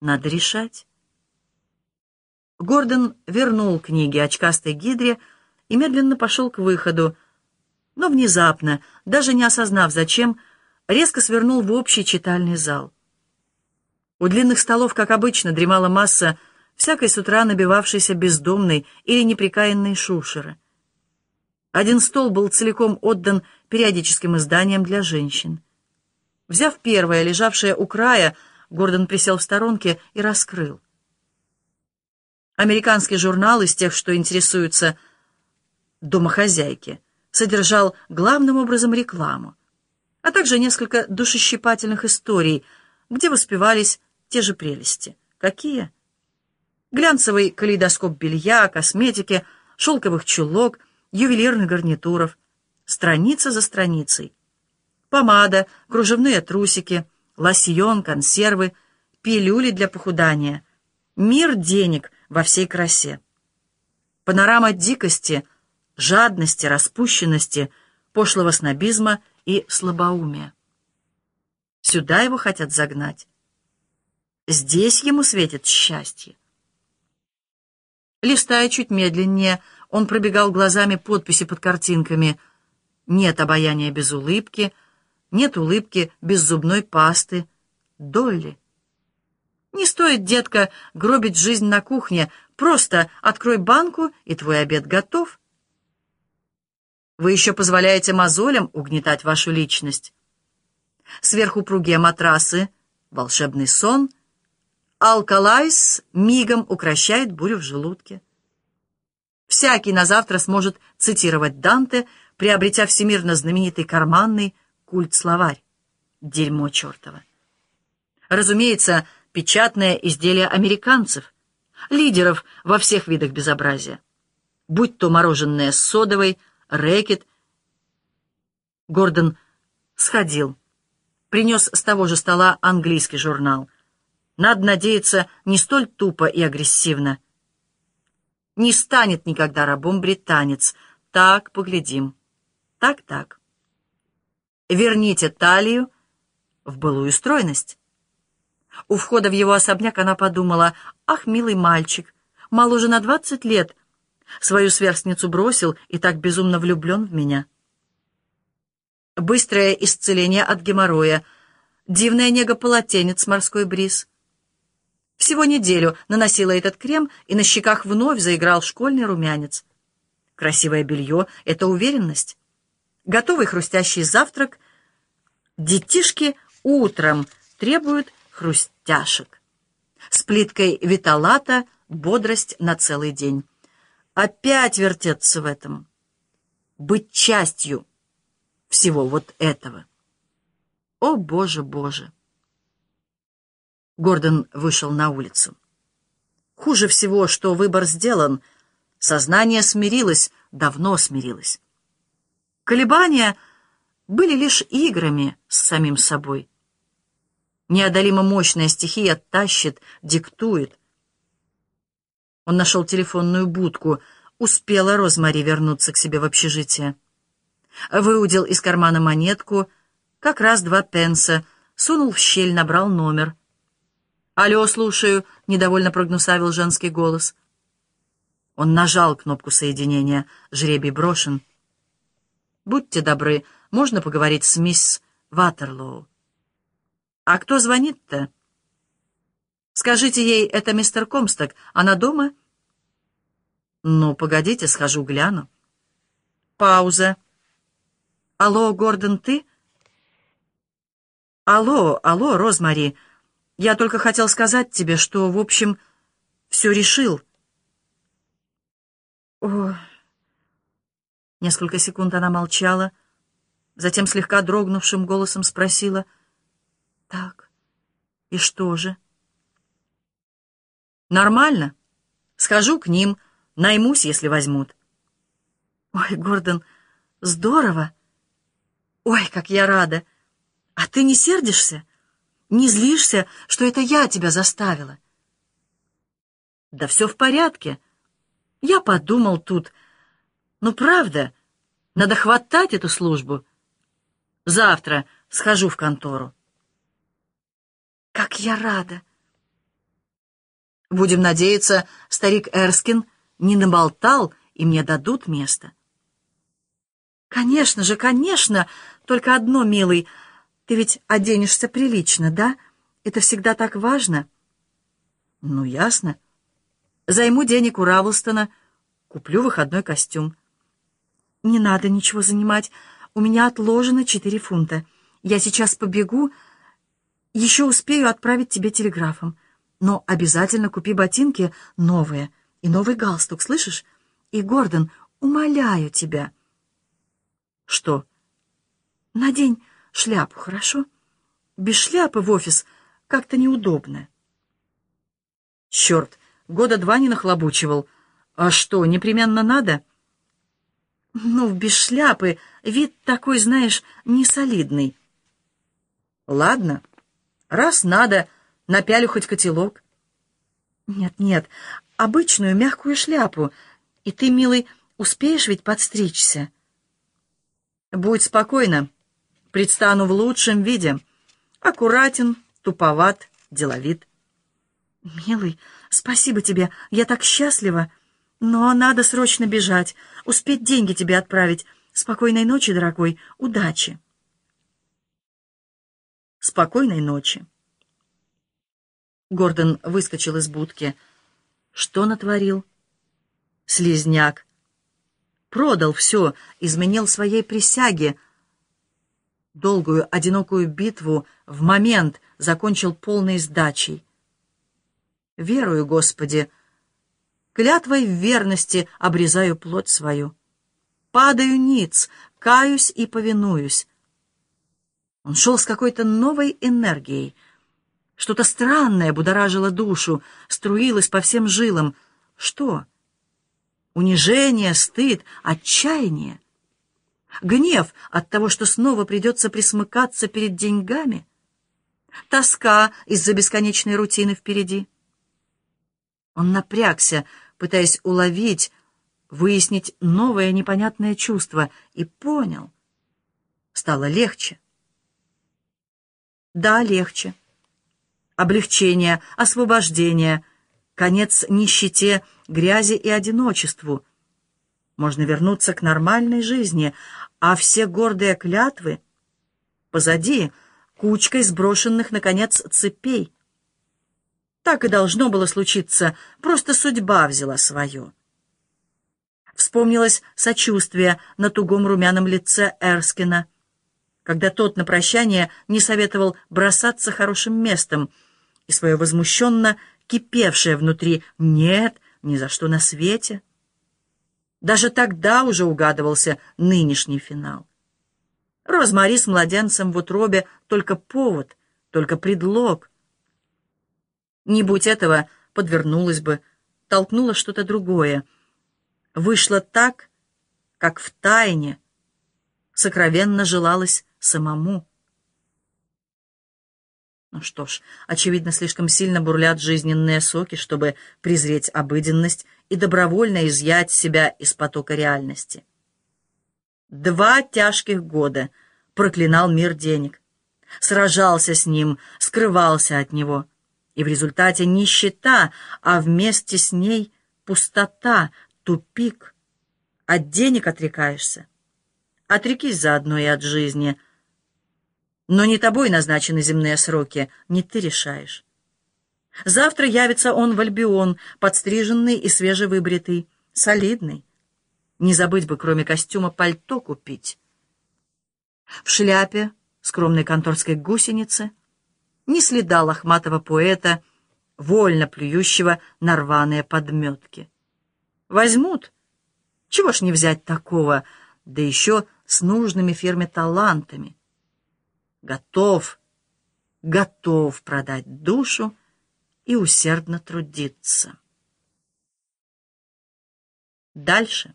Надо решать. Гордон вернул книги очкастой гидре и медленно пошел к выходу, но внезапно, даже не осознав зачем, резко свернул в общий читальный зал. У длинных столов, как обычно, дремала масса всякой с утра набивавшейся бездомной или неприкаянной шушеры. Один стол был целиком отдан периодическим изданиям для женщин. Взяв первое, лежавшее у края, Гордон присел в сторонке и раскрыл. Американский журнал из тех, что интересуются домохозяйки, содержал главным образом рекламу, а также несколько душещипательных историй, где воспевались те же прелести. Какие? Глянцевый калейдоскоп белья, косметики, шелковых чулок, ювелирных гарнитуров, страница за страницей. Помада, кружевные трусики — лосьон, консервы, пилюли для похудания. Мир денег во всей красе. Панорама дикости, жадности, распущенности, пошлого снобизма и слабоумия. Сюда его хотят загнать. Здесь ему светит счастье. Листая чуть медленнее, он пробегал глазами подписи под картинками «Нет обаяния без улыбки», нет улыбки без зубной пасты. Долли. Не стоит, детка, гробить жизнь на кухне. Просто открой банку, и твой обед готов. Вы еще позволяете мозолям угнетать вашу личность. Сверху пругие матрасы, волшебный сон. Алкалайс мигом укращает бурю в желудке. Всякий на завтра сможет цитировать Данте, приобретя всемирно знаменитый карманный культ-словарь. Дерьмо чертово. Разумеется, печатное изделие американцев, лидеров во всех видах безобразия. Будь то мороженое с содовой, рэкет. Гордон сходил, принес с того же стола английский журнал. Надо надеяться, не столь тупо и агрессивно. Не станет никогда рабом британец. Так, поглядим. Так-так верните талию в былую стройность. У входа в его особняк она подумала, «Ах, милый мальчик, моложе на двадцать лет, свою сверстницу бросил и так безумно влюблен в меня». Быстрое исцеление от геморроя, дивная нега полотенец, морской бриз. Всего неделю наносила этот крем, и на щеках вновь заиграл школьный румянец. Красивое белье — это уверенность готовый хрустящий завтрак. Детишки утром требуют хрустяшек. С плиткой виталата бодрость на целый день. Опять вертеться в этом. Быть частью всего вот этого. О, Боже, Боже! Гордон вышел на улицу. Хуже всего, что выбор сделан. Сознание смирилось, давно смирилось. Колебания были лишь играми с самим собой. Неодолимо мощная стихия тащит, диктует. Он нашел телефонную будку. Успела Розмари вернуться к себе в общежитие. Выудил из кармана монетку, как раз два пенса, сунул в щель, набрал номер. «Алло, слушаю», — недовольно прогнусавил женский голос. Он нажал кнопку соединения. Жребий брошен. Будьте добры, можно поговорить с мисс Ватерлоу. А кто звонит-то? Скажите ей, это мистер Комсток. Она дома? Ну, погодите, схожу, гляну. Пауза. Алло, Гордон, ты? Алло, алло, Розмари. Я только хотел сказать тебе, что, в общем, все решил. О, Несколько секунд она молчала, затем слегка дрогнувшим голосом спросила, «Так, и что же?» «Нормально. Схожу к ним, наймусь, если возьмут». «Ой, Гордон, здорово! Ой, как я рада! А ты не сердишься? Не злишься, что это я тебя заставила?» «Да все в порядке. Я подумал тут...» Ну, правда, надо хватать эту службу. Завтра схожу в контору. Как я рада! Будем надеяться, старик Эрскин не наболтал, и мне дадут место. Конечно же, конечно, только одно, милый, ты ведь оденешься прилично, да? Это всегда так важно. Ну, ясно. Займу денег у Равлстона, куплю выходной костюм. Не надо ничего занимать, у меня отложено четыре фунта. Я сейчас побегу, еще успею отправить тебе телеграфом. Но обязательно купи ботинки новые и новый галстук, слышишь? И, Гордон, умоляю тебя. Что? Надень шляпу, хорошо? Без шляпы в офис как-то неудобно. Черт, года два не нахлобучивал. А что, непременно надо? Ну, без шляпы вид такой, знаешь, несолидный. Ладно, раз надо, напялю хоть котелок. Нет-нет, обычную мягкую шляпу. И ты, милый, успеешь ведь подстричься? Будь спокойна. Предстану в лучшем виде. Аккуратен, туповат, деловит. Милый, спасибо тебе, я так счастлива. Но надо срочно бежать, успеть деньги тебе отправить. Спокойной ночи, дорогой, удачи. Спокойной ночи. Гордон выскочил из будки. Что натворил? Слизняк. Продал все, изменил своей присяге. Долгую, одинокую битву в момент закончил полной сдачей. Верую, Господи, клятвой в верности обрезаю плоть свою. Падаю ниц, каюсь и повинуюсь. Он шел с какой-то новой энергией — что-то странное будоражило душу, струилось по всем жилам. Что? Унижение, стыд, отчаяние? Гнев от того, что снова придется присмыкаться перед деньгами? Тоска из-за бесконечной рутины впереди? Он напрягся, пытаясь уловить, выяснить новое непонятное чувство, и понял. Стало легче. Да, легче облегчение, освобождение, конец нищете, грязи и одиночеству. Можно вернуться к нормальной жизни, а все гордые клятвы позади, кучкой сброшенных, наконец, цепей. Так и должно было случиться, просто судьба взяла свое. Вспомнилось сочувствие на тугом румяном лице Эрскина, когда тот на прощание не советовал бросаться хорошим местом — и свое возмущенно кипевшее внутри «нет, ни за что на свете». Даже тогда уже угадывался нынешний финал. Розмари с младенцем в утробе только повод, только предлог. Не будь этого, подвернулась бы, толкнула что-то другое. Вышло так, как в тайне сокровенно желалось самому. Ну что ж, очевидно, слишком сильно бурлят жизненные соки, чтобы презреть обыденность и добровольно изъять себя из потока реальности. Два тяжких года проклинал мир денег, сражался с ним, скрывался от него, и в результате нищета, а вместе с ней пустота, тупик. От денег отрекаешься. Отрекись заодно и от жизни — но не тобой назначены земные сроки, не ты решаешь. Завтра явится он в Альбион, подстриженный и свежевыбритый, солидный. Не забыть бы, кроме костюма, пальто купить. В шляпе, скромной конторской гусеницы, ни следа лохматого поэта, вольно плюющего на рваные подметки. Возьмут. Чего ж не взять такого, да еще с нужными фирме талантами готов, готов продать душу и усердно трудиться. Дальше.